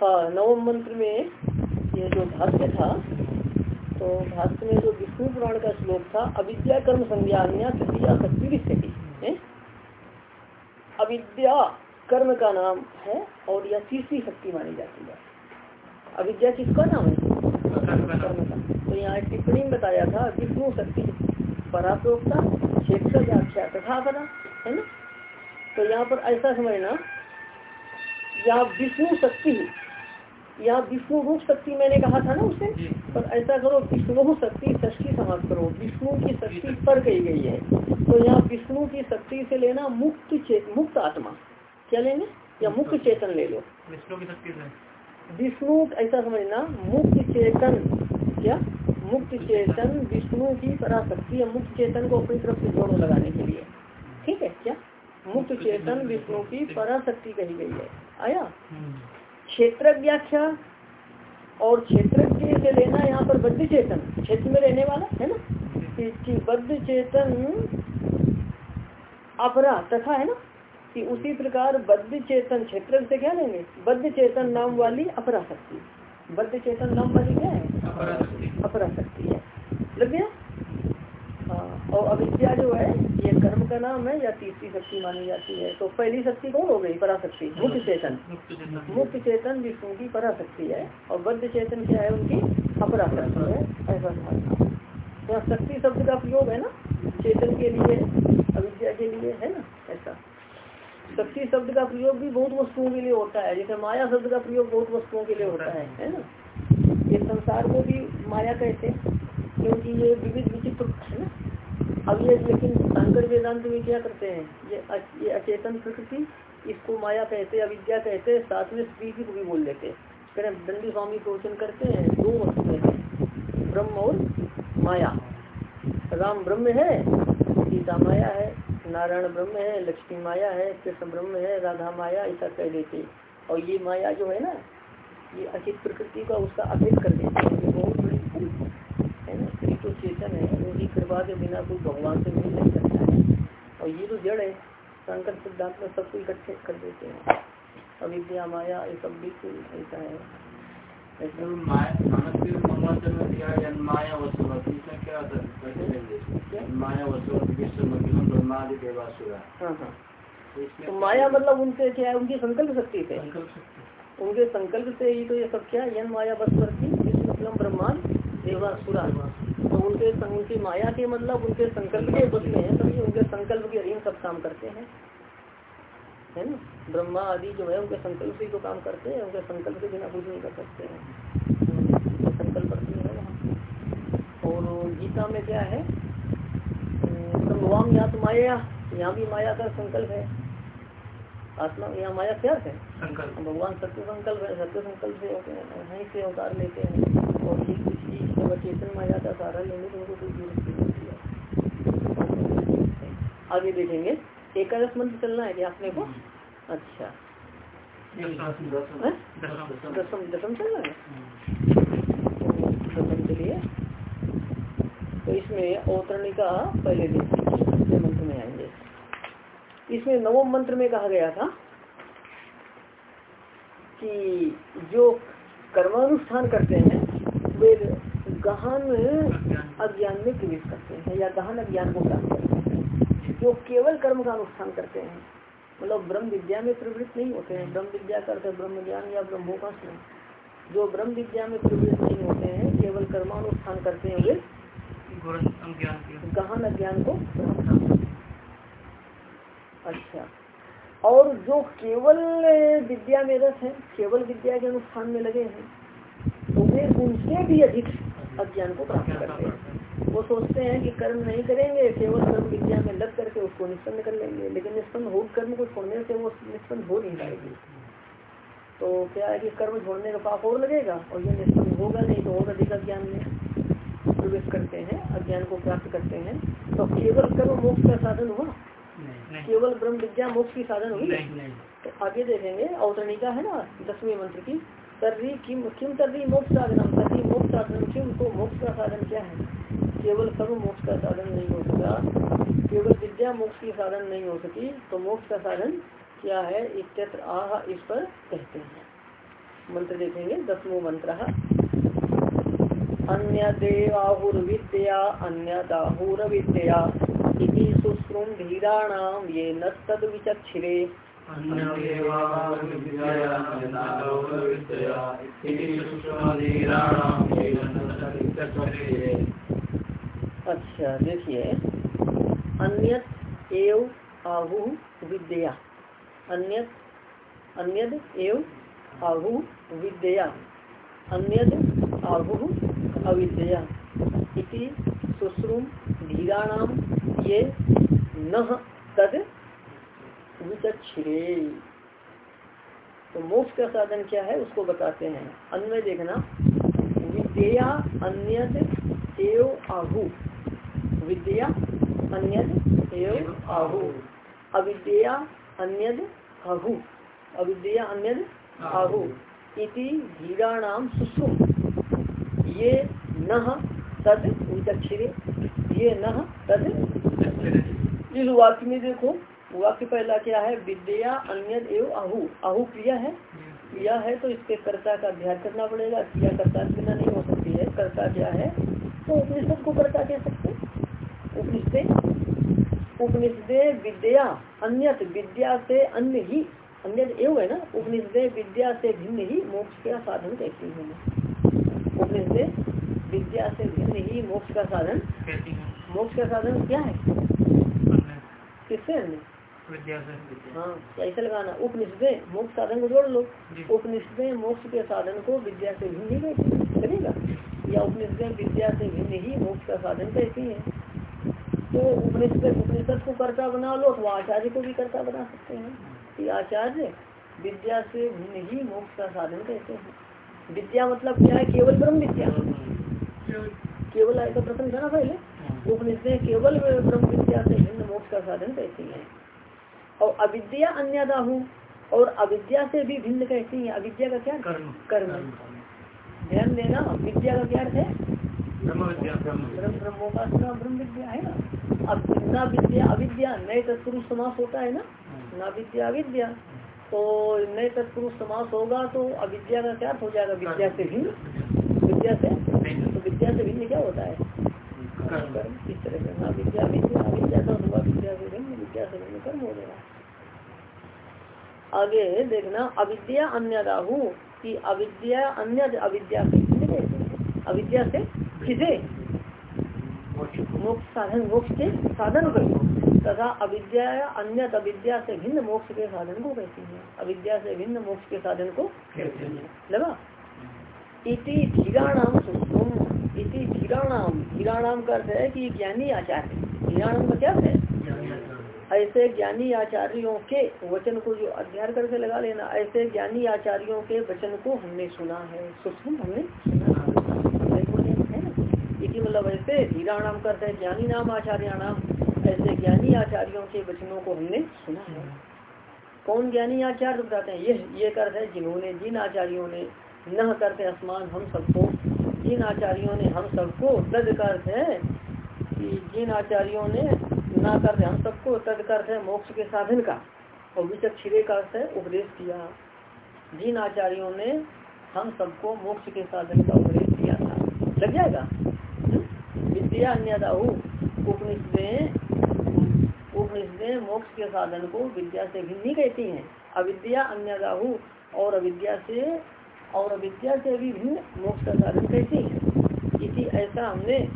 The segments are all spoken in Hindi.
हाँ नवम मंत्र में ये जो भाष्य था तो भाष्य में जो विष्णु पुराण का श्लोक था अविद्या कर्म संज्ञान्या तृतीया शक्ति स्थिति अविद्या कर्म का नाम है और यह तीसरी शक्ति मानी जाती है। अविद्या किसका नाम है? कर्म का। तो यहाँ टिप्पणी में बताया था विष्णु शक्ति पराप्रोक्ता क्षेत्र व्याख्या तथा परा है ना? तो यहाँ पर ऐसा समझना यहाँ विष्णु शक्ति यहाँ विष्णु रूप शक्ति मैंने कहा था ना उसे पर ऐसा करो विष्णु शक्ति षष्ठी समाप्त करो विष्णु की शक्ति पर कही गई है। तो यहाँ विष्णु की शक्ति से लेना मुक्त चेत मुक्त आत्मा। क्या लेंगे? या मुक्त। चेतन ले लो। विष्णु की शक्ति से। विष्णु ऐसा समझना मुक्त चेतन। क्या? मुक्त चेतन विष्णु की पराशक्ति या मुक्त चेतन को अपनी तरफ़ से जोड़ो लगाने के लिए। ठीक है? क्या? मुक्त चेतन विष्णु की पराशक्ति कही गई है। आया? क्षेत्र व्याख्या और क्षेत्र से लेना यहाँ पर बद्ध चेतन क्षेत्र में रहने वाला, है ना? कि बद्ध चेतन अपरा तथा, है ना? कि उसी प्रकार बद्ध चेतन क्षेत्र से क्या लेंगे? बद्ध चेतन नाम वाली अपरा शक्ति बद्ध चेतन नाम वाली क्या है? अपरा शक्ति है। लग गया? हाँ और अविद्या जो है ये कर्म का नाम है या तीसरी शक्ति मानी जाती है? तो पहली शक्ति कौन हो गई? पराशक्ति मुक्त चेतन। मुक्त चेतन। विष्णु की पराशक्ति है और बद्ध चेतन क्या है उनकी? अपरा शक्ति है। ऐसा समझना यहाँ शक्ति शब्द का प्रयोग है ना? चेतन के लिए अविद्या के लिए है ना? ऐसा। शक्ति शब्द का प्रयोग भी बहुत वस्तुओं के लिए होता है। जैसे माया शब्द का प्रयोग बहुत वस्तुओं के लिए होता है है ना? ये संसार को भी माया कहते हैं, क्योंकि ये विविध विचित्र है ना। अब ये लेकिन शंकर वेदांत में क्या करते हैं? ये ये अचेतन प्रकृति इसको माया कहते अविद्या कहते हैं, साथ में स्त्री को भी बोल देते हैं। कह दंडी स्वामी क्वेश्चन करते हैं, दो वस्तुएँ हैं, ब्रह्म और माया। राम ब्रह्म है, सीता माया है, नारायण ब्रह्म है, लक्ष्मी माया है, कृष्ण ब्रह्म है, राधा माया, ऐसा कह देते और ये माया जो है ना ये अचित प्रकृति का उसका अभेद कर देते हैं ये बहुत बड़ी भूल है ना? स्त्री तो चेतन है उनकी कृपा के बिना कोई भगवान से मिल नहीं सकता है। और ये जो जड़ है शंकर सिद्धांत में सबको इकट्ठे कर देते हैं। अविद्या माया ये सब बिल्कुल ऐसा है। हाँ हाँ। तो माया मतलब उनसे क्या है? उनकी संकल्प शक्ति से उनके संकल्प से ही तो ये सब क्या, यन माया बस बसवर्ती विश्वम ब्रह्मांड देवासुरा तो उनके उनकी माया के मतलब उनके संकल्प के बस में है तभी उनके संकल्प के अधीन सब काम करते हैं। है ना? ब्रह्मा आदि जो है, उनके संकल्प से तो काम करते हैं, उनके संकल्प के बिना कुछ नहीं कर सकते हैं। संकल्प करते हैं वहाँ। और गीता में क्या है? संभवाम या तो माया, यहाँ भी माया का संकल्प है। आत्मा यहाँ माया क्या है? भगवान सत्य संकल्प है सत्य संकल्प से होते हैं वहीं से अवतार लेते हैं। और ये किसी जब चेतन माया का सहारा लेंगे तो उनको कोई ज़रूरत नहीं है आगे देखेंगे। एकादश मंत्र चलना है क्या आपने को? अच्छा। दसम दसम चलना है? दसम के लिए। तो इसमें अवतरणिका पहले दिन मंत्र में आएँगे। इसमें नवम मंत्र में कहा गया था कि जो कर्मानुष्ठान करते हैं वे गहन अज्ञान में प्रवेश करते हैं या गहन अज्ञान को प्राप्त करते हैं। जो केवल कर्म का अनुष्ठान करते हैं मतलब ब्रह्म विद्या में प्रवृत्त नहीं होते हैं। ब्रह्म विद्या करते ब्रह्म ज्ञान या ब्रह्मोपासना। जो ब्रह्म विद्या में प्रवृत्त नहीं होते हैं केवल कर्मानुष्ठान करते हैं वे गहन अज्ञान को अच्छा। और जो केवल विद्या में रस है, केवल विद्या के अनुष्ठान में लगे हैं तो वे उनसे भी अधिक अज्ञान को प्राप्त करते हैं। वो सोचते हैं कि कर्म नहीं करेंगे, केवल कर्म विद्या में लग करके उसको निष्पन्न कर लेंगे, लेकिन निष्पन्न हो कर्म को छोड़ने से वो निष्पन्न हो नहीं पाएगी। तो क्या है कि कर्म छोड़ने का पाप और लगेगा? और ये निष्पन्न होगा नहीं तो और अधिक अज्ञान में प्रवेश करते हैं, अज्ञान को प्राप्त करते हैं। तो केवल कर्म मोक्ष का साधन हुआ? केवल ब्रह्म विद्या मोक्ष की साधन हुई तो आगे देखेंगे अवतरणिका है ना दसवें मंत्र की। तर्री किम किम तर्री मोक्ष साधन तर्री मोक्ष साधन किम तो मोक्ष का साधन क्या है? केवल कर्म मोक्ष का साधन नहीं हो सका। केवल विद्या मोक्ष की साधन नहीं हो सकी तो मोक्ष का साधन क्या है? इत्यत्र आह इस पर कहते हैं। मंत्र देखेंगे दसवो मंत्र अन्य देवाहुर्विद्या अन्य दाहुरविद्या। इति सुश्रुम धीराणाम ये न तद विचक्षिरे अच्छा देखिए। अन्यत एव आहु विद्या अन्यत अन्यद एव आहु विद्या अन्यद आहु अविद्या इति सुश्रुम धीराणाम ये न तद विचक्षिरे तो मोक्ष का साधन क्या है, उसको बताते हैं। अन्य देखना, विद्या अन्य एव आहु। विद्या अन्यद एव आहु। अविद्या अन्यद आहु। अविद्या अन्यद आहु। इति धीराणाम सुसुम ये न तद विचक्षिरे ये न तद इस वाक्य में देखो, वाक्य पहला क्या है? विद्या अन्य एवं आहु आहु क्रिया है? क्रिया है तो इसके कर्ता का अध्ययन करना पड़ेगा। क्रिया कर्ता बिना नहीं हो सकती है। कर्ता क्या है? तो उपनिषद को कर्ता कह सकते उपनिषद उपनिषद विद्या अन्यत, विद्या से अन्य ही अन्य एवं है ना? उपनिषद विद्या से भिन्न ही मोक्ष का साधन कहती है उपनिषद विद्या से भिन्न ही मोक्ष का साधन मोक्ष का साधन क्या है? किससे अन्य विद्या हाँ ऐसा लगाना। उपनिषद मोक्ष साधन को जोड़ लो। उपनिषद मोक्ष के साधन को विद्या से भिन्न ही चलेगा या उपनिषद विद्या से भिन्न ही मोक्ष का साधन कहती है। तो उपनिषद उपनिषद को कर्ता बना लो तो आचार्य को भी कर्ता बना सकते हैं। कि आचार्य विद्या से भिन्न ही मोक्ष का साधन कहते हैं। विद्या मतलब क्या है? केवल ब्रह्म विद्या। केवल ऐसा प्रश्न था ना पहले। उपनिषद केवल ब्रह्म विद्या से भिन्न मोक्ष का साधन कहती है। और अविद्या अन्यदा हूँ और अविद्या से भी भिन्न कहती है। अविद्या का क्या? कर्म। कर्म। ध्यान देना विद्या का क्या अर्थ है? ब्रह्म विद्या ब्रह्म विद्या है ना? अब न विद्या अविद्या नए तत्पुरुष समास होता है ना? ना विद्या अविद्या। तो नए तत्पुरुष समास होगा तो अविद्या का क्या हो जाएगा? विद्या से भिन्न। विद्या से? तो विद्या से भिन्न क्या होता है? आगे देखना, अविद्या अन्य राहु की अविद्या अन्य अविद्या से अविद्या से किसे? मोक्ष साधन, मोक्ष के साधन को तथा अविद्या अन्य अविद्या से भिन्न मोक्ष के साधन को कहती है अविद्या से भिन्न मोक्ष के साधन को लगा? इति धीराणाम सुम इति धीराणाम धीराणाम का अर्थ है कि ज्ञानी आचार्य। धीराणाम का क्या है? ऐसे ज्ञानी आचार्यों के वचन को जो अध्ययन करके लगा लेना, ऐसे ज्ञानी आचार्यों के वचन को हमने सुना है। सुन हमने इसी मतलब ऐसे हीरा नाम करते हैं, ज्ञानी नाम, आचार्य नाम। ऐसे ज्ञानी आचार्यों के वचनों को हमने सुना है। कौन ज्ञानी आचार्य बताते हैं? ये ये करते हैं, जिन्होंने, जिन आचार्यों ने न करते आसमान हम सबको जिन आचार्यों ने हम सबको तद करते है, कि जिन आचार्यों ने ना करते हम सबको तद करते है मोक्ष के साधन का। और विचक्षिरे का अर्थ है, उपदेश किया। जिन आचार्यों ने हम सबको मोक्ष के साधन का उपदेश किया था। लग जाएगा? विद्या अन्यदाहु उपनिषदें उपनिषदें मोक्ष के साधन को विद्या से भिन्न नहीं कहती हैं। अविद्या अन्यदाहु और अविद्या से और अविद्या से भी भिन्न मोक्ष का साधन कैसे है? इसी ऐसा हमने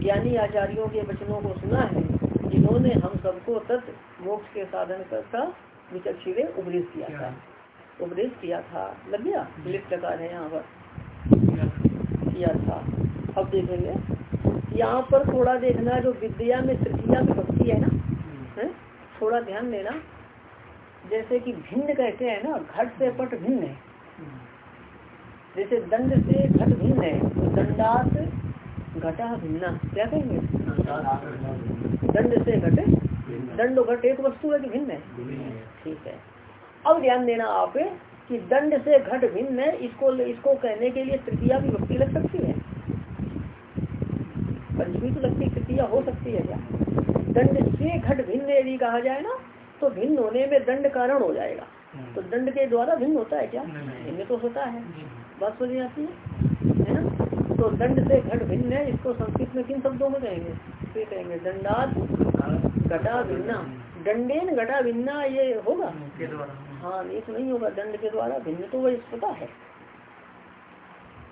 ज्ञानी आचार्यों के वचनों को सुना है, जिन्होंने हम सबको तत् मोक्ष के साधन का विचक्षिरे उपदेश किया था। उपदेश किया था। लग गया? लिप्त प्रकार है यहाँ पर। किया था। अब देखेंगे। यहाँ पर थोड़ा देखना जो विद्या में तृतीया विभक्ति है ना? है? थोड़ा ध्यान देना। जैसे कि भिन्न कहते हैं ना, घट से पट भिन्न है। जैसे दंड से घट भिन्न है तो दंडात घटा भिन्ना। क्या कहेंगे? दंड से घट दंड घट एक वस्तु है कि भिन्न है? ठीक है। अब ध्यान देना आप कि दंड से घट भिन्न है इसको इसको कहने के लिए तृतीया भी भक्ति लग सकती है। पंचमी तो लगती तृतीया हो सकती है क्या? दंड से घट भिन्न यदि कहा जाए ना तो भिन्न होने में दंड कारण हो जाएगा। तो दंड के द्वारा भिन्न होता है क्या? भिन्न तो होता है। बात समझ आती है? है ना? तो दंड से घट भिन्न है इसको संस्कृत में किन शब्दों में कहेंगे? फिर कहेंगे दंडात घटा भिन्ना दंडेन घटा भिन्ना ये होगा? हाँ ये तो नहीं होगा दंड के द्वारा भिन्न तो वही पता है।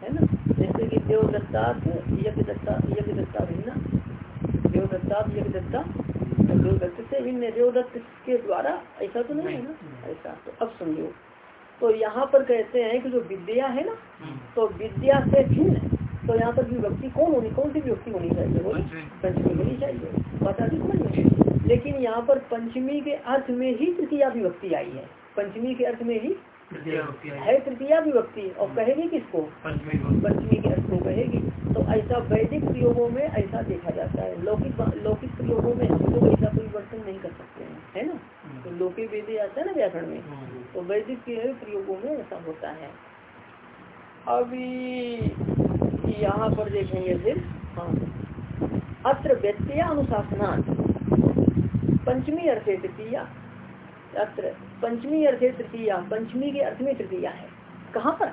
है ना? जैसे कि देवदत्तात यज्ञ दत्ता यज्ञ दत्ता भिन्ना। देवदत्तात यज्ञ दत्ता देवदत्त से भिन्न देवदत्त के द्वारा ऐसा तो नहीं है ना? ऐसा तो अब समझो। तो यहाँ पर कहते हैं कि जो विद्या है ना तो विद्या से भिन्न तो यहाँ पर विभक्ति कौन होनी कौन सी विभक्ति होनी चाहिए? बोलो। पंचमी। होनी चाहिए। बता दी समझ लेकिन यहाँ पर पंचमी के अर्थ में ही तृतीया विभक्ति आई है। पंचमी के अर्थ में ही है। तृतीया विभक्ति। और कहेगी किसको? पंचमी पंचमी के अर्थ को कहेगी। तो ऐसा वैदिक प्रयोगों में ऐसा देखा जाता है। लौकिक लौकिक प्रयोगों में हम लोग ऐसा परिवर्तन नहीं कर सकते हैं। है ना? तो वेदी आता है ना व्याकरण में? तो वैदिक के प्रयोगों में ऐसा होता है। अभी यहाँ पर देखेंगे फिर। हाँ। अत्र व्यक्तिया अनुशासनार्थ पंचमी अर्थे तृतीया। अत्र पंचमी अर्थे तृतीया। पंचमी के अर्थ में तृतीया है। कहाँ पर?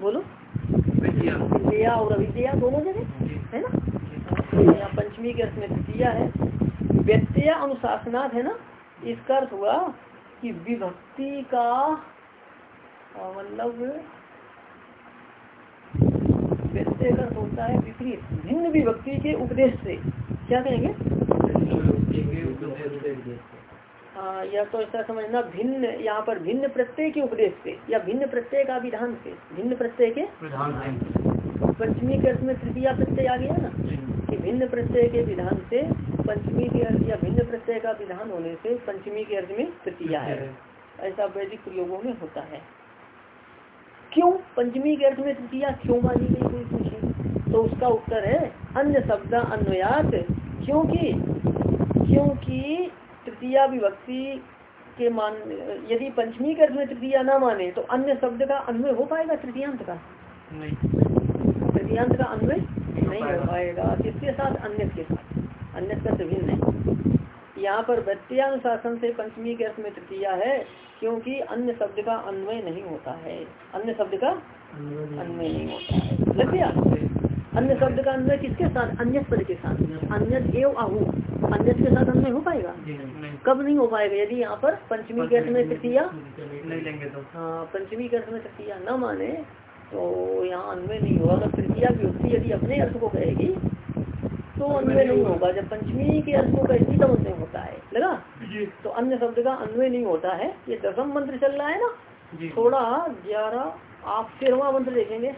बोलो। विद्या। और अविद्या दोनों जगह? है ना? तो यहाँ पंचमी के अर्थ में तृतीया है। व्यक्तिया अनुशासनाथ है ना? इसका अर्थ हुआ कि विभक्ति का मतलब का होता है विपरीत भिन्न विभक्ति के उपदेश से। क्या कहेंगे? हाँ या तो ऐसा समझना भिन्न यहाँ पर भिन्न प्रत्यय के उपदेश से या भिन्न प्रत्यय का विधान से। भिन्न प्रत्यय के? पंचमी के अर्थ में तृतीया प्रत्यय आ गया ना? कि भिन्न प्रत्यय के विधान से पंचमी के अर्थ या भिन्न प्रत्यय का विधान होने से पंचमी के अर्थ में तृतीया है। ऐसा वैदिक प्रयोगों में होता है। क्यों? पंचमी के अर्थ में तृतीया क्यों मानी गई कोई पूछे? तो उसका उत्तर है अन्य शब्द अन्वयात क्योंकि क्योंकि तृतीया विभक्ति के मान यदि पंचमी के अर्थ में तृतीया ना माने तो अन्य शब्द का अन्वय हो पाएगा तृतीयांत का? नहीं। तृतीयांत का अन्वय नहीं हो पाएगा। इसके साथ? अन्य के साथ। अन्य का तो भिन्न है। यहाँ पर व्यक्तियानुशासन से पंचमी के अर्थ में तृतीया है क्योंकि अन्य शब्द का अन्वय नहीं होता है। अन्य शब्द का अन्वय नहीं होता। है। लग गया अन्य शब्द का अन्वय किसके साथ? अन्य पद के साथ। अन्य एव आहू। अन्य के साथ अन्वय हो पाएगा? कब नहीं हो पाएगा? यदि यहाँ पर पंचमी के अर्थ में तृतीया नहीं लेंगे तो। हाँ पंचमी के अर्थ में तृतीया न माने तो यहाँ अन्वय नहीं होगा। अगर तृतीया विभक्ति यदि अपने अर्थ को कहेगी तो अन्वय नहीं होगा। जब पंचमी के अर्थ को तब अन्वय होता है। लगा? तो अन्य शब्द का अन्वय नहीं होता है। ये दसम मंत्र चल रहा है ना? थोड़ा ग्यारह आप तेरवा मंत्र देखेंगे।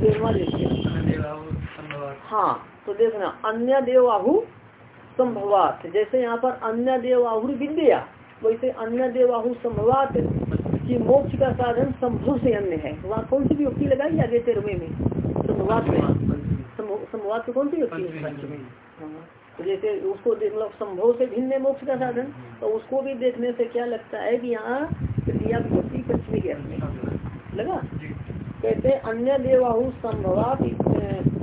तेरहवा देखिए हाँ तो देखना। अन्य देव आहु संभवात। जैसे यहाँ पर अन्य देव आहुर विद्या वैसे अन्य देव आहु संभवात। कि मोक्ष का साधन संभव से अन्य है। वहाँ कौन सी युक्ति लगाई आगे तेरहवे में? संभवात में। कौन सी युक्ति हाँ, तो जैसे उसको लो संभव से भिन्न है मोक्ष का साधन। तो उसको भी देखने से क्या लगता है कि यहाँ तृतीया विभक्ति पंचमी के में लगा? कहते अन्य देवाहु संभवात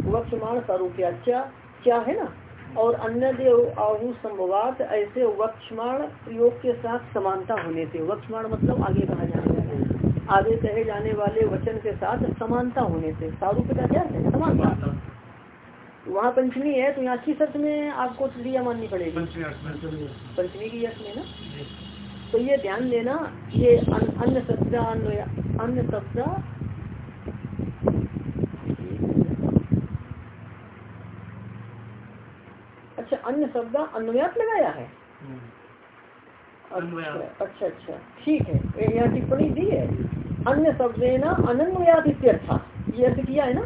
वक्षमाण स्वरूप्याचा क्या है ना? और अन्य देव आहु संभवात ऐसे वक्षमाण प्रयोग के साथ समानता होने से। वक्षमाण मतलब आगे कहा जाने वाला। आगे कहे जाने वाले वचन के साथ समानता होने से। सारूप्य का क्या है? समानता। वहाँ पंचमी है तो यहाँ किस अर्थ में आपको तृतीया माननी पड़ेगी? पंचमी की अर्थ में ना? तो ये ध्यान देना ये अन्य शब्द अन्य शब्द अच्छा अन्य शब्द अन्वयात लगाया है? अच्छा अच्छा अच्छा। ठीक है यहाँ टिप्पणी दी है। अन्य शब्द ना अनन्वयात इत्यर्था। ये अर्थ किया है ना?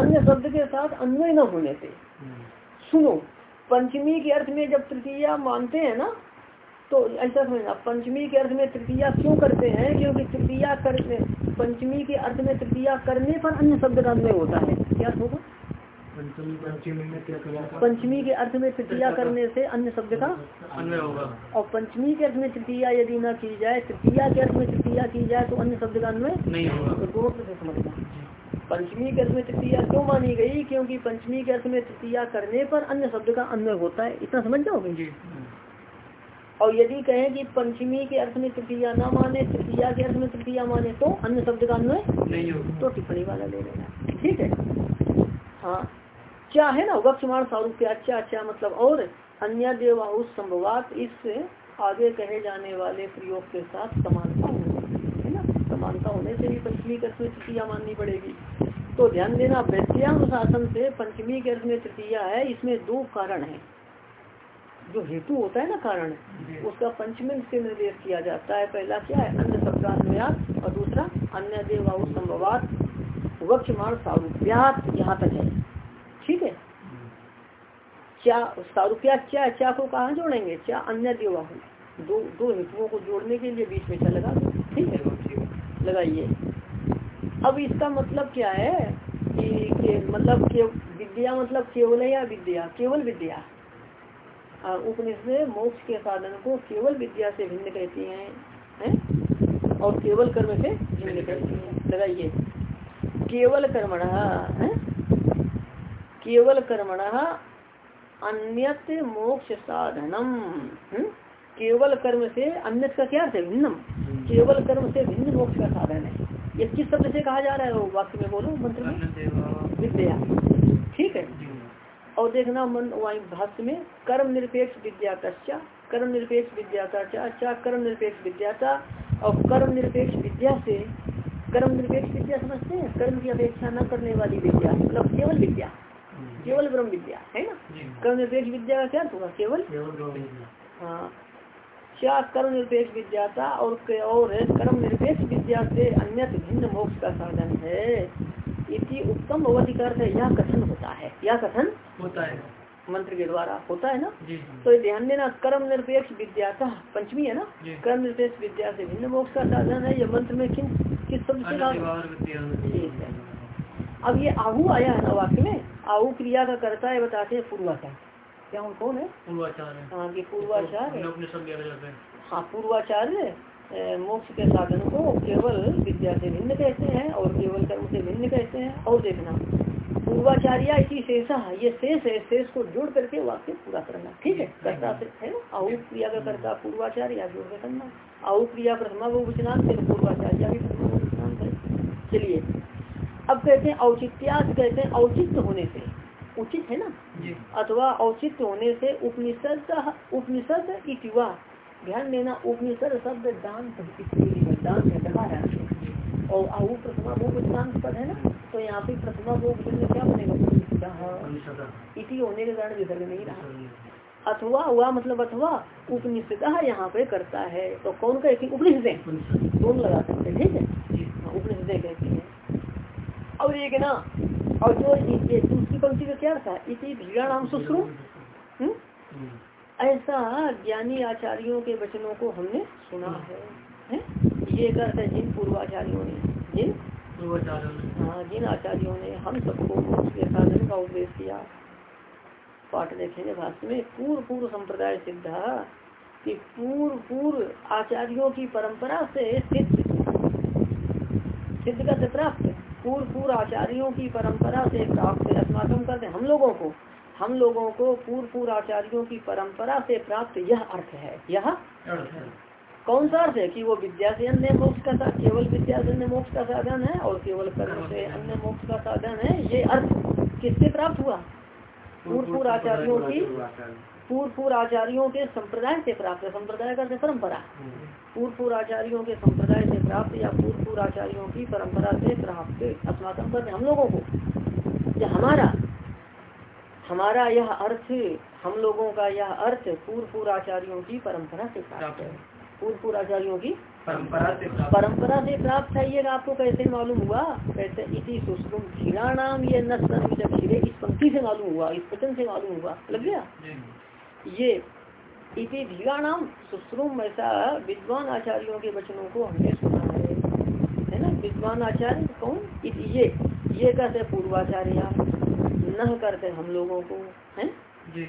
अन्य शब्द के साथ अन्वय न होने से। सुनो पंचमी के अर्थ में जब तृतीया मानते हैं ना तो ऐसा समझना पंचमी के अर्थ में तृतीया क्यों करते हैं? क्योंकि तृतीया करने पंचमी के अर्थ में तृतीया करने पर अन्य शब्द का अन्वय होता है। क्या होगा? पंचमी के अर्थ में तृतीया करने से अन्य शब्द का? अन्वय होगा। और पंचमी के अर्थ में तृतीया यदि न की जाए तृतीया के अर्थ में तृतीया की जाए तो अन्य शब्द का अन्वय नहीं होगा। तो दोनों से समझना। पंचमी के अर्थ में तृतीया क्यों मानी गई? क्योंकि पंचमी के अर्थ में तृतीया करने पर अन्य शब्द का अन्वय होता है। इतना समझ जाओगे? जी। और यदि कहें कि पंचमी के अर्थ में तृतीया न माने तृतीया के अर्थ में तृतीया माने तो अन्य शब्द का अन्वय नहीं होगा। तो टिप्पणी वाला ले लेना। ठीक है? हाँ। क्या है ना वक्षमाण सारूप्य अच्छा अच्छा मतलब और अन्य देवाहु संभवात इस आगे कहे जाने वाले प्रयोग के साथ समानता है ना? समानता होने से भी पंचमी के में तृतीया माननी पड़ेगी। तो ध्यान देना वैद्यानुशासन से पंचमी के में तृतीया है इसमें दो कारण है। जो हेतु होता है ना कारण उसका पंचमी से निर्देश किया जाता है। पहला क्या है? अन्य शब्दान्वयात और दूसरा अन्य देवाहु संभवात वक्षमाण सारूप्यात यहाँ तक है। क्या सारूप्या क्या क्या को कहा जोड़ेंगे? क्या अन्य दो दो हेतुओं को जोड़ने के लिए बीच में क्या लगा दो? ठीक है लगाइए। अब इसका मतलब क्या है कि, कि मतलब के विद्या मतलब केवल या विद्या? केवल विद्या। उपनिषद मोक्ष के साधन को केवल विद्या से भिन्न कहती हैं है? और केवल कर्म से भिन्न कहती हैं। लगाइए। केवल कर्मण केवल कर्मण अन्यत मोक्ष साधनम केवल कर्म से अन्य का क्या अर्थ है? भिन्नम। केवल कर्म से भिन्न मोक्ष का साधन है। ये किस शब्द से कहा जा रहा है वो वाक्य में बोलो मंत्र में? विद्या। ठीक है? और देखना मन भाष्य में कर्म निरपेक्ष विद्या का कर्म निरपेक्ष विद्या का अच्छा कर्म निरपेक्ष विद्या का और कर्म निरपेक्ष विद्या से कर्म निरपेक्ष विद्या समझते हैं? कर्म की अपेक्षा न करने वाली विद्या मतलब केवल विद्या। केवल ब्रह्म विद्या है ना कर्म निरपेक्ष विद्या का क्या होगा केवल हाँ क्या कर्म निरपेक्ष विद्या था और और कर्म निरपेक्ष विद्या से अन्य भिन्न मोक्ष का साधन है इति उत्तम अधिकार है यह कथन होता है यह कथन होता है मंत्र के द्वारा होता है ना तो ध्यान देना कर्म निरपेक्ष विद्या का पंचमी है ना कर्म निरपेक्ष विद्या से भिन्न मोक्ष का साधन है यह मंत्र में किन किस शब्द से ठीक है अब ये आहू आया है ना वाक्य में? आहू क्रिया का करता है बताते हैं पूर्वाचार। क्या हम कौन है? पूर्वाचार है। हाँ पूर्वाचार हैं। हाँ। पूर्वाचार्य मोक्ष के साधन को केवल विद्या से भिन्न कहते हैं और केवल कर्म से भिन्न कहते हैं और देखना। पूर्वाचार्य इसी शेषा ये शेष है शेष को जोड़ करके वाक्य पूरा करना। ठीक है? कर्ता से है आहु क्रिया का करता पूर्वाचार्य जोड़ कर करना। आहु क्रिया प्रथमा है तो पूर्वाचार्य भी प्रथमा है। चलिए अब कहते हैं औचित्यास कहते हैं औचित्य होने से। उचित है ना? अथवा औचित्य होने से उपनिषद उपनिषद इतिवा ध्यान देना उपनिषद शब्द दान दान है है और आहु प्रथमा भोग विश्रांत पद है ना? तो यहाँ पे प्रथमा भोग क्या बनेगा? इति होने के कारण विसर्ग नहीं रहा। अथवा हुआ मतलब अथवा उपनिषद यहाँ पे करता है। तो कौन कहती उपनिषद? दोनों लगा सकते हैं, ठीक है? हाँ, उपनिषद कहती है। और एक ना और जो दूसरी पंक्ति का क्या था इसी भीड़ा नाम सुश्रू हम्म? ऐसा ज्ञानी आचार्यों के वचनों को हमने सुना है, है? ये कहते हैं जिन पूर्वाचार्यों ने जिन है। जिन आचार्यों ने हम सबको मोक्ष के साधन का उपदेश किया पाठ देखेंगे भाष्य में पूर्व पूर्व संप्रदाय सिद्धा कि पूर्व पूर्व आचार्यों की परंपरा से सिद्ध सिद्ध का प्राप्त पूर्व पूर्व आचार्यों की परंपरा से प्राप्त अस्माकम करते हम लोगों को। हम लोगों को पूर्व पूर्व आचार्यों की परंपरा से प्राप्त यह अर्थ है। यह कौन सा अर्थ है? कि वो विद्या से अन्य मोक्ष का सा- केवल विद्या से अन्य मोक्ष का साधन है और केवल कर्म से अन्य मोक्ष का साधन है? ये अर्थ किससे प्राप्त हुआ? पूर्व पूर्व आचार्यों की पूर्व पूर्व आचार्यों के संप्रदाय से प्राप्त संप्रदाय का परंपरा। पूर्व पूर्व आचार्यों के संप्रदाय से प्राप्त या पूर्व पूर्व आचार्यों की परंपरा से प्राप्त अस्माकम पर हम लोगों को। या हमारा हमारा यह अर्थ हम लोगों का यह अर्थ पूर्व पूर्व आचार्यों की परंपरा से प्राप्त है। पूर्व पूर्व आचार्यों की परंपरा से परंपरा से प्राप्त है ये आपको कैसे मालूम हुआ? कैसे इसी सुश्रुम क्षीरा नाम ये न इस पंक्ति से मालूम हुआ इस वचन से मालूम हुआ लग गया? ये इति धीरा नाम सुश्रुम ऐसा विद्वान आचार्यों के वचनों को हमने सुना है। है ना? विद्वान आचार्य कौन? इति ये। ये कहते पूर्वाचार्य। न करते हम लोगों को। है? जी।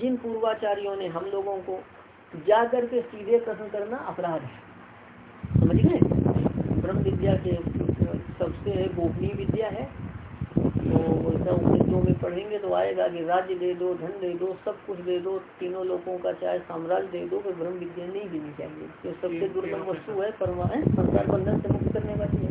जिन पूर्वाचार्यों ने हम लोगों को जा करके सीधे प्रश्न करना अपराध है। समझ गए? ब्रह्म विद्या के सबसे गोपनीय विद्या है। तो वैसा उपनिषदों में पढ़ेंगे तो आएगा कि राज्य दे दो धन दे दो सब कुछ दे दो तीनों लोगों का चाहे साम्राज्य दे दो पर ब्रह्म विद्या नहीं देनी चाहिए। तो सबसे दुर्लभ वस्तु है परमा है? संसार बंधन से मुक्त करने वाली है।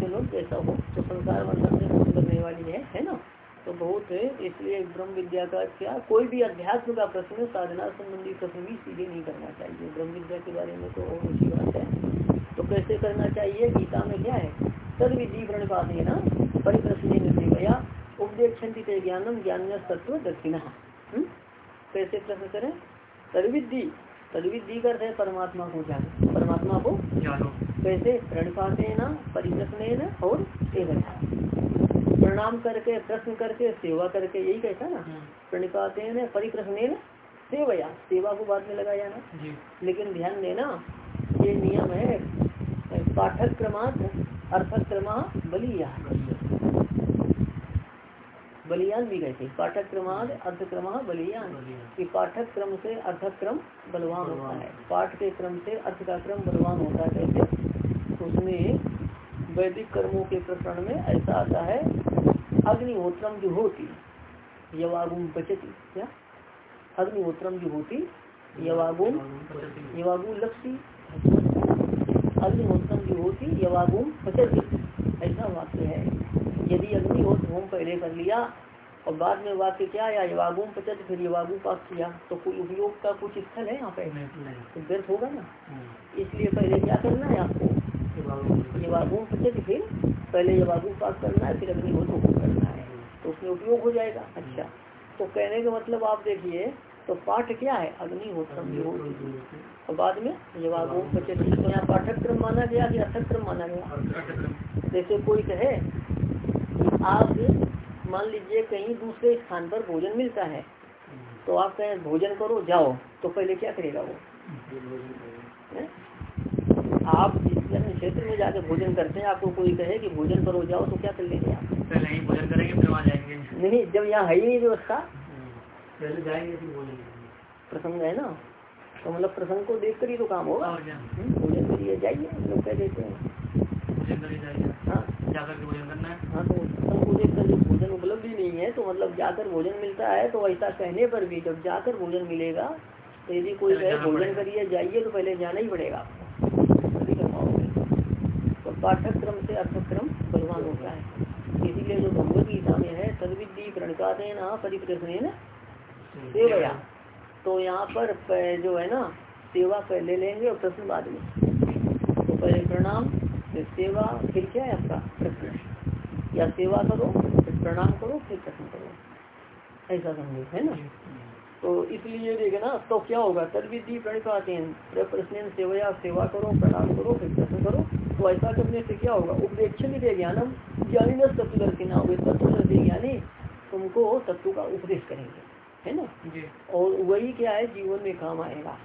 चलो जैसा हो तो संसार बंधन से मुक्त करने वाली है है ना? तो बहुत है इसलिए ब्रह्म विद्या का क्या कोई भी अध्यात्म का प्रश्न साधना संबंधी प्रश्न भी सीधे नहीं करना चाहिए। ब्रह्म विद्या के बारे में तो और ऊँची बात है। तो कैसे करना चाहिए? गीता में क्या है? तद विधि प्रणपात है ना परिप्रश्न उपदेक्षति ते ज्ञानम ज्ञान तत्व दक्षिणा। हम्म? कैसे प्रश्न करें? हैं परमात्मा को जाने परमात्मा को कैसे? प्रणपाते न परिप्रश्न और एवं प्रणाम करके प्रश्न करके सेवा करके यही कहता ना? प्रणिपाते न परिप्रश्न सेवया। सेवा को बाद में लगा जाना लेकिन ध्यान देना ये नियम है पाठक क्रमात अर्थक क्रमा बलिया। बलियान भी कहते पाठक क्रमाद अर्थ क्रमा बलियान। कि पाठक क्रम से अर्थक क्रम बलवान होता है। पाठ के क्रम से अर्थ का क्रम बलवान होता है कैसे? उसमें वैदिक कर्मों के प्रकरण में ऐसा आता है अग्निहोत्रम जो होती यवागुम बचती क्या? अग्निहोत्रम जो होती यवागुम यवागु लक्ष्मी अग्निहोत्रम होती यवागुम पचती ऐसा वाक्य है। यदि अग्निहोत्र होम पहले कर लिया और बाद में वाक्य क्या आया? यवागुम पचत फिर यवागु पाक किया। तो कोई उपयोग का कुछ स्थल है यहाँ पे? तो व्यर्थ होगा ना? इसलिए पहले क्या करना है आपको? यवागुम पचत फिर पहले यवागु पाक करना है फिर अग्निहोत्र होम करना है। तो उसमें उपयोग हो जाएगा? अच्छा। तो कहने का मतलब आप देखिए तो पाठ क्या है? अग्निहोत्रम और बाद में जवाब तो यहाँ पाठ्यक्रम माना गया कि अर्थक्रम माना गया। जैसे कोई कहे आप मान लीजिए कहीं दूसरे स्थान पर भोजन मिलता है तो आप कहें भोजन करो जाओ। तो पहले क्या करेगा वो? आप जिस क्षेत्र में जाके भोजन करते हैं आपको कोई कहे कि भोजन करो जाओ तो क्या कर लेंगे आप? पहले ही भोजन करेंगे फिर वहाँ जाएँगे। नहीं जब यहाँ है ही नहीं व्यवस्था। पहले जाएँगे प्रसंग है ना? तो मतलब प्रसंग को देख कर ही तो काम होगा। हम्म, भोजन करिए जाइए लोग कह देते हैं। हाँ। जाकर भोजन करना है। हाँ तो प्रसंग को देख कर जो भोजन उपलब्ध ही नहीं है तो मतलब जाकर भोजन मिलता है तो ऐसा कहने पर भी जब जाकर भोजन मिलेगा तो यदि कोई कहे भोजन करिए जाइए तो पहले जाना ही पड़ेगा आपको। नहीं कर पाओगे तो पाठ्यक्रम से अर्थक्रम बलवान होता है। इसीलिए जो भगवत गीता में है तदविधि प्रणका देना परिप्रश्न सेवया। तो यहाँ पर जो है ना, सेवा पहले लेंगे और प्रश्न बाद में। तो पहले प्रणाम, फिर सेवा, फिर क्या है आपका प्रश्न? या सेवा करो, फिर प्रणाम करो, फिर प्रश्न करो। ऐसा समझो है ना? तो इसलिए देखना तो क्या होगा? तद विधि प्रणिपातेन प्रश्न सेवया, सेवा करो, प्रणाम करो, फिर प्रश्न करो। तो ऐसा करने से क्या होगा? उपदेक्षण दे ज्ञानम ज्ञानी न तत्व दर्शिना हुए तत्व ज्ञानी तुमको तत्व का उपदेश करेंगे। है ना? और वही क्या है जीवन में काम आएगा।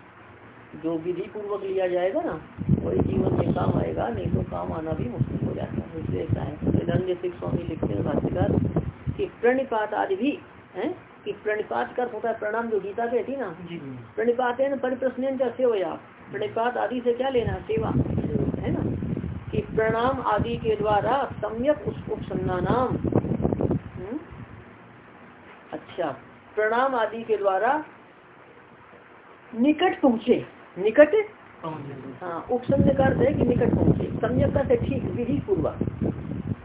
जो विधि पूर्वक लिया जाएगा ना वही जीवन में काम आएगा नहीं तो काम आना भी मुश्किल हो जाता है। इसलिए ऐसा है। वेदांत सिख स्वामी लिखते हैं भाष्यकार कि प्रणिपात आदि भी है? कि प्रणिपात कर होता है प्रणाम जो गीता कहती ना? प्रणिपात है ना परिप्रश्न का सेवा प्रणिपात आदि से क्या लेना सेवा। है ना? कि प्रणाम आदि के द्वारा सम्यक उपसन्ना नाम हम्म? अच्छा। प्रणाम आदि के द्वारा निकट पहुँचे। निकट? हाँ उपसंग का अर्थ है कि निकट पहुँचे। सम्यक का ठीक विधि पूर्वक।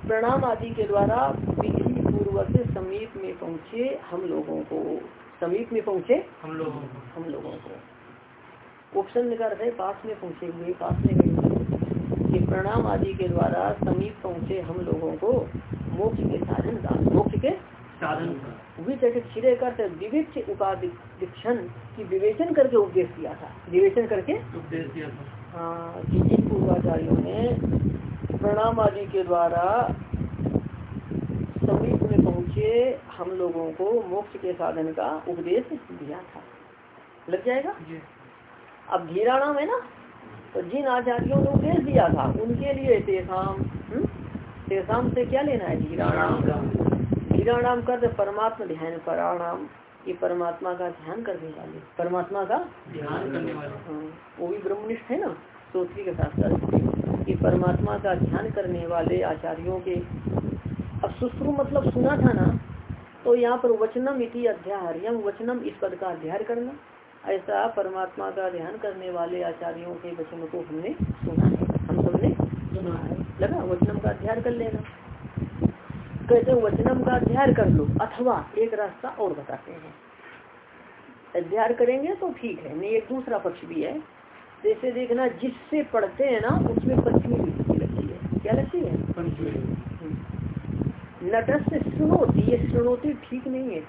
प्रणाम आदि के द्वारा विधि पूर्वक समीप में पहुँचे हम लोगों को। समीप में पहुँचे? हम लोगों को। हम लोगों को। उपसंग का अर्थ है पास में पहुँचे हुए पास में गए कि प्रणाम आदि के द्वारा समीप पहुँचे हम लोगों को। मोक्ष के साधन दान मोक्ष के साधन विचक्षिरे करते विविच उपाधिक्षण की विवेचन करके उपदेश किया था। विवेचन करके? उपदेश दिया था। हाँ कि जिन पूर्वाचार्यों ने प्रणाम आदि के द्वारा समीप में पहुँचे हम लोगों को मोक्ष के साधन का उपदेश दिया था। लग जाएगा? अब धीरा नाम है ना? तो जिन आचार्यों ने उपदेश दिया था उनके लिए तेसाम तेसाम से क्या लेना है? धीरा नाम नाम कर परमात्मा ध्यान पराणाम ये परमात्मा का ध्यान करने वाले। परमात्मा का ध्यान करने वाले। हाँ वो भी ब्रह्मनिष्ठ है ना सोत्री के साथ साथ। कि परमात्मा का ध्यान करने वाले आचार्यों के अब सुश्रु मतलब सुना था ना तो यहाँ पर वचनम इति अध्याय वचनम इस पद का अध्ययन करना। ऐसा परमात्मा का ध्यान करने वाले आचार्यों के वचन को हमने सुना है। हम सबने सुना है। लगा? वचनम का अध्ययन कर लेना। कहते हैं वचनम का अध्ययन कर लो अथवा एक रास्ता और बताते हैं। अध्ययन करेंगे तो ठीक है नहीं एक दूसरा पक्ष भी है। जैसे देखना जिससे पढ़ते हैं ना उसमें पंचमी विभक्ति लगती है। क्या लगती है? नटस से श्रृणोती ये श्रृणोती ठीक नहीं है।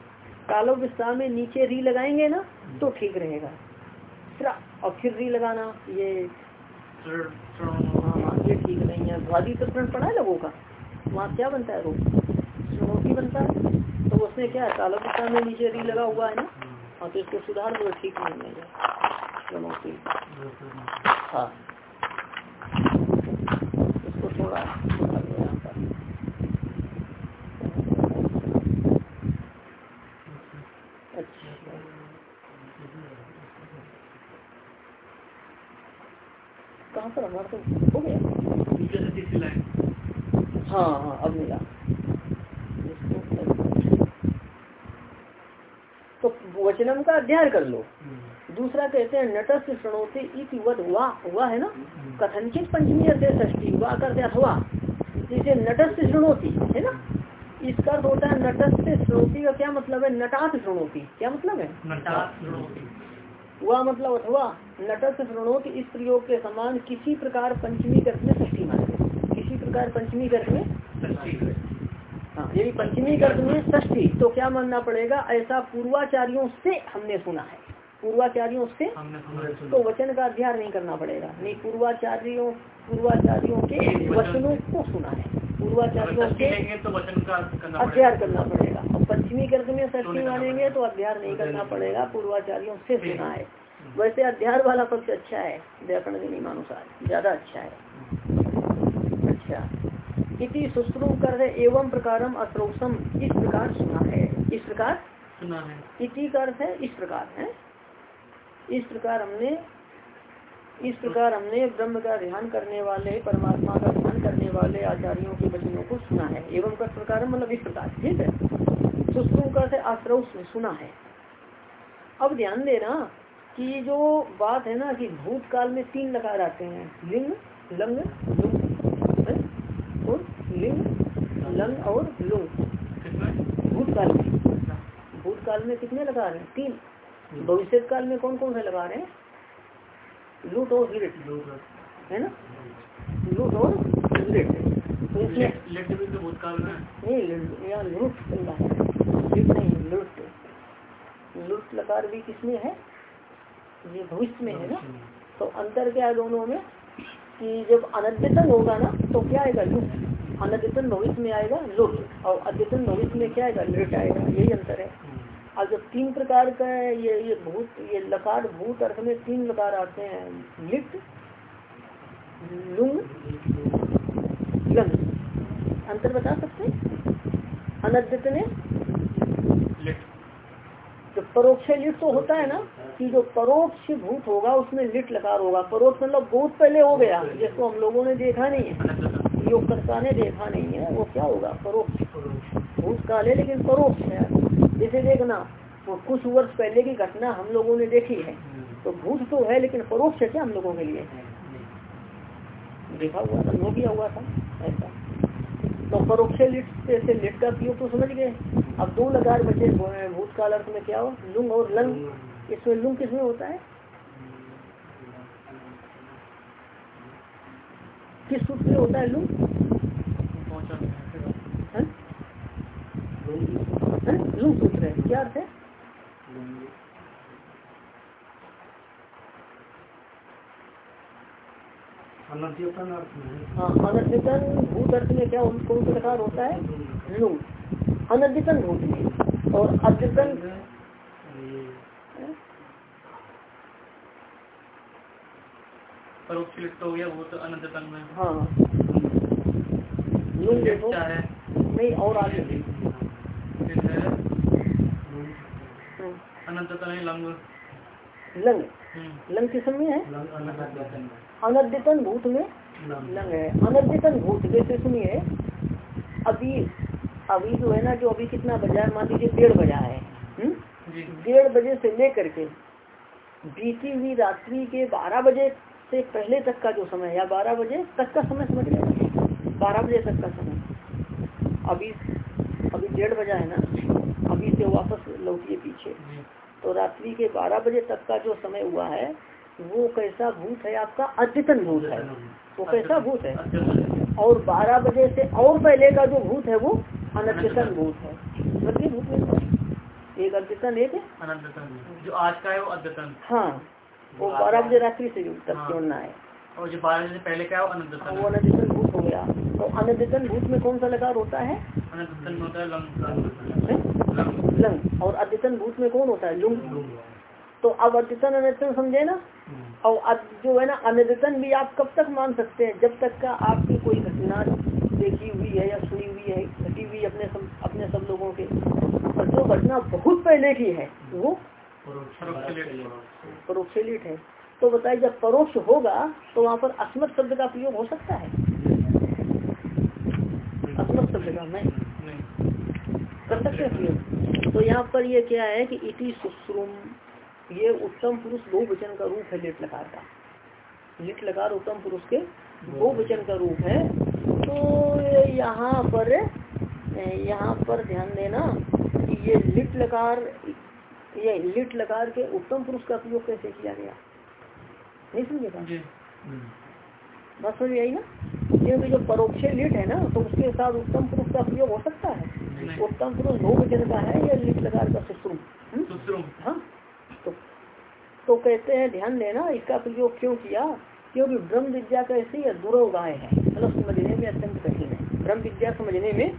कालो विस्तार में नीचे री लगाएँगे ना तो ठीक रहेगा। और फिर री लगाना ये हाँ ये ठीक नहीं है। ध्वादी प्रकरण पढ़ा है लोगों का। वहाँ क्या बनता है रोग? श्रृणोती बनता है। तो उसमें क्या है कालो विस्तार में नीचे री लगा हुआ है ना हाँ तो इसको सुधार दो ठीक नहीं है। चुनौती हाँ। इसको थोड़ा अच्छा। कहाँ पर हमारा तो हो गया? हाँ हाँ अब मिला तो वचनम का अध्ययन कर लो। दूसरा कहते हैं नटस श्रणोते इति वध हुआ हुआ है ना? कथनचित पंचमी अध्यय ष्टी हुआ करते अथवा। जैसे नटस श्रणोती है ना? इसका अर्थ होता है नटस श्रणोती का क्या मतलब है? नटात श्रणोती क्या मतलब है? वह मतलब अथवा नटस श्रणोत इस प्रयोग के समान किसी प्रकार पंचमी कर्त में ष्ठी माने किसी प्रकार पंचमी कर्त में यदि पंचमी गर्भ में ष्ठी तो क्या मानना पड़ेगा? ऐसा पूर्वाचार्यों से हमने सुना है। पूर्वाचार्यों से तो वचन का अध्ययन नहीं करना पड़ेगा। नहीं पूर्वाचार्यों पूर्वाचार्यों के वचनों को सुना है। पूर्वाचार्यों के अध्ययन करना पड़ेगा। और पंचमी गर्भ में ष्ठी मानेंगे तो अध्ययन नहीं करना पड़ेगा। पूर्वाचार्यों से सुना है। वैसे अध्याय वाला पक्ष अच्छा है। व्याकरण के नियमानुसार ज़्यादा अच्छा है। इति सुश्रु कर एवं प्रकारम अश्रोसम इस प्रकार सुना है। इस प्रकार? सुना है। इति का अर्थ है इस प्रकार है? इस प्रकार हमने इस प्रकार हमने ब्रह्म का ध्यान करने वाले परमात्मा का ध्यान करने वाले आचार्यों के वचनों को सुना है। एवं का प्रकार मतलब इस प्रकार ठीक है? सुश्रु का आश्रौस में सुना है। अब ध्यान देना कि जो बात है ना कि भूतकाल में तीन लगा आते हैं लिंग लंग लुंग और लिंग लंग और लुंग। भूतकाल में। भूतकाल में कितने लगा रहे हैं? तीन। भविष्य काल में कौन कौन से लगा रहे हैं? लूट और लिट है ना? लूट और लिट तो इसमें नहीं यहाँ लूट चल रहा है। लिट नहीं लूट। लूट लकार भी किसमें है? ये भविष्य में है ना? तो अंतर क्या है दोनों में? कि जब अनद्यतन होगा ना तो क्या आएगा? लुट। अनद्यतन भविष्य में आएगा लुट। और अद्यतन भविष्य में क्या आएगा? लिट आएगा। यही अंतर है। अब जब तीन प्रकार का ये ये भूत ये लकार भूत अर्थ में तीन लकार आते हैं लिट लुंग लंग। अंतर बता सकते अनद्यतने तो परोक्ष लिट तो होता है ना कि जो परोक्ष भूत होगा, उसमें लिट लकार होगा। परोक्ष मतलब बहुत पहले हो गया, जिसको हम लोगों ने देखा नहीं है। योगकर्ता ने देखा नहीं है, वो क्या होगा? परोक्ष। भूत काल है, लेकिन परोक्ष है। जैसे देखना, वो कुछ वर्ष पहले की घटना हम लोगों ने देखी है। तो भूत तो है, लेकिन परोक्ष है क्या हम लोगों के लिए? देखा हुआ था अनुभव हुआ था, ऐसा। तो परोक्ष लिट से लिट का प्रयोग तो समझ गए। अब दो लगार बचे भूतकाल अर्थ में क्या हो लुंग और लंग। इसमें लुंग किसमें होता है? किस सूत्र में होता है लुंग लुंग सूत्र है। क्या अर्थ है? हाँ। अनद्यतन भूत अर्थ में क्या कौन प्रकार होता है? लुंग अनद्यतन भूत में। और अद्यतन परोक्ष लिप्त हो गया भूत अनंततन में हाँ। क्या है? नहीं और आगे है? हम्म, है लंग। लंग। हम्म, लंग किसमें है? अनद्यतन भूत में? लंग। है। अनद्यतन भूत जैसे सुनिए अभी अभी जो है ना जो अभी कितना बजा है मान लीजिए डेढ़ बजा है। हम्म? डेढ़ बजे से लेकर के बीती हुई रात्रि के बारह बजे से पहले तक का जो समय या बारह बजे तक का समय समझ गए बारह बजे तक का समय। अभी अभी डेढ़ बजा है ना? अभी से वापस लौटिए पीछे। तो रात्रि के बारह बजे तक का जो समय हुआ है वो कैसा भूत है आपका? अद्यतन भूत है। वो कैसा भूत है? और बारह बजे से और पहले का जो भूत है वो अनद्यतन भूत है। भूत एक अद्यतन एक अनंततन जो आज का है वो अद्यतन। हाँ। वो बारह बजे रात्रि से जो तक हाँ। जोड़ना है। और जो बारह बजे पहले क्या वो हाँ, अनद्यतन भूत हो गया। तो अनद्यतन भूत में कौन सा लकार होता है? है लंग। हैं? और अद्यतन भूत में कौन होता है? लुंग। तो अब अद्यतन अनद्यतन समझे ना? और अब जो है ना अनद्यतन भी आप कब तक मान सकते हैं? जब तक का आपकी कोई घटना देखी हुई है या सुनी हुई है घटी हुई अपने सब अपने सब लोगों के। और जो घटना बहुत पहले की है वो परोक्षलिट है। तो बताइए, जब परोक्ष होगा तो वहाँ पर अस्मत शब्द का प्रयोग हो सकता है? अस्मत शब्द का मैं कर सकते प्रयोग। तो यहाँ पर ये क्या है कि इति सुश्रुम, ये उत्तम पुरुष बहुवचन का रूप है लिट लकार का। लिट लकार उत्तम पुरुष के बहुवचन का रूप है। तो यहाँ पर यहाँ पर ध्यान देना कि ये लिट लकार ये लिट लकार के उत्तम पुरुष का प्रयोग कैसे किया गया? नहीं समझेगा जी। बात समझ आई ना? क्योंकि जो परोक्ष लिट है ना तो उसके साथ उत्तम पुरुष का प्रयोग हो सकता है? उत्तम पुरुष बहुवचन का है या लिट लकार का सुश्रुम? हम्म? सुश्रुम। हाँ। तो तो कहते हैं ध्यान देना इसका प्रयोग क्यों किया? क्योंकि ब्रह्म विद्या कैसी है दुरोगाय है। मतलब समझने में अत्यंत कठिन है। ब्रह्म विद्या समझने में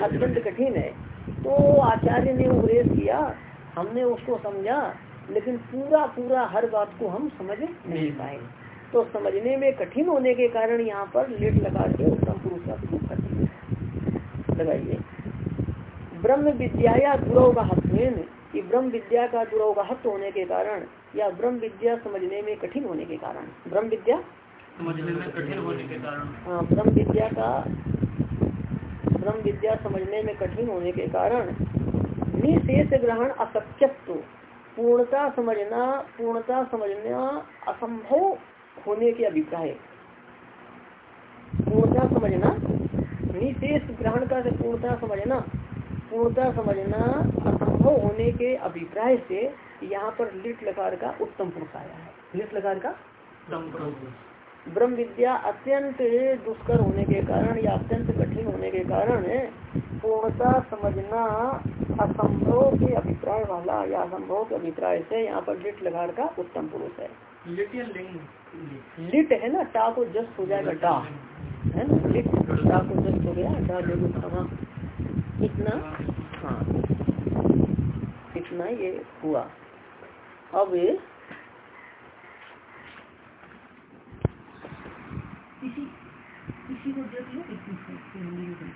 अत्यंत कठिन है। तो आचार्य ने उपदेश किया हमने उसको समझा लेकिन पूरा पूरा हर बात को हम समझ नहीं पाए। तो समझने में कठिन होने के कारण यहाँ पर लेट लगा के उत्तम पुरुष का प्रयोग कर दिया। लगाइए। ब्रह्म विद्या या दुरोगाहत्वेन कि ब्रह्म विद्या का दुरोगाहत्व होने के कारण या ब्रह्म विद्या समझने में कठिन होने के कारण। ब्रह्म विद्या? समझने में कठिन होने के कारण। हाँ, ब्रह्म विद्या का ब्रह्म विद्या समझने में कठिन होने के कारण निशेष ग्रहण असत्यत्व पूर्णता समझना पूर्णता समझना असंभव होने के अभिप्राय। पूर्णता समझना निशेष ग्रहण का पूर्णता समझना पूर्णता समझना असंभव होने के अभिप्राय से यहाँ पर लिट लकार का उत्तम पुरुष आया है। लिट लकार का? ब्रह्म विद्या अत्यंत दुष्कर होने के कारण या अत्यंत कठिन होने के कारण पूर्णता समझना असंभव के अभिप्राय वाला या असंभव के अभिप्राय से यहाँ पर लिट लगार का उत्तम पुरुष है। लिटिल लिंग? लिट है ना टा को जस्ट हो जाएगा डा है ना लिट टा को जस्ट हो गया डा देखो कहाँ इतना हाँ। इतना ये हुआ। अब इसी इसी को देख लो इसी से